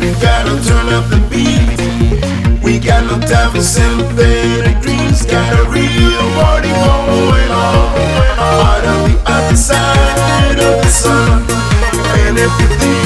We gotta turn up the beat. We got no time for synthetic dreams. Got a real party going on. Out of the other side of the sun. And if you think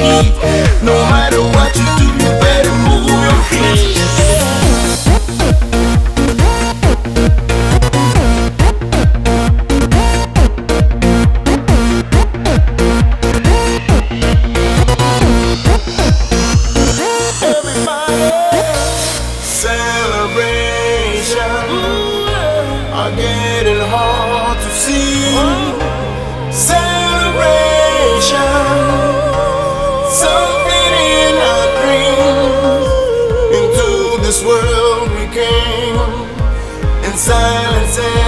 No matter what you do, you better move your feet. Celebration are getting hard to see. Oh. In silencing. Eh?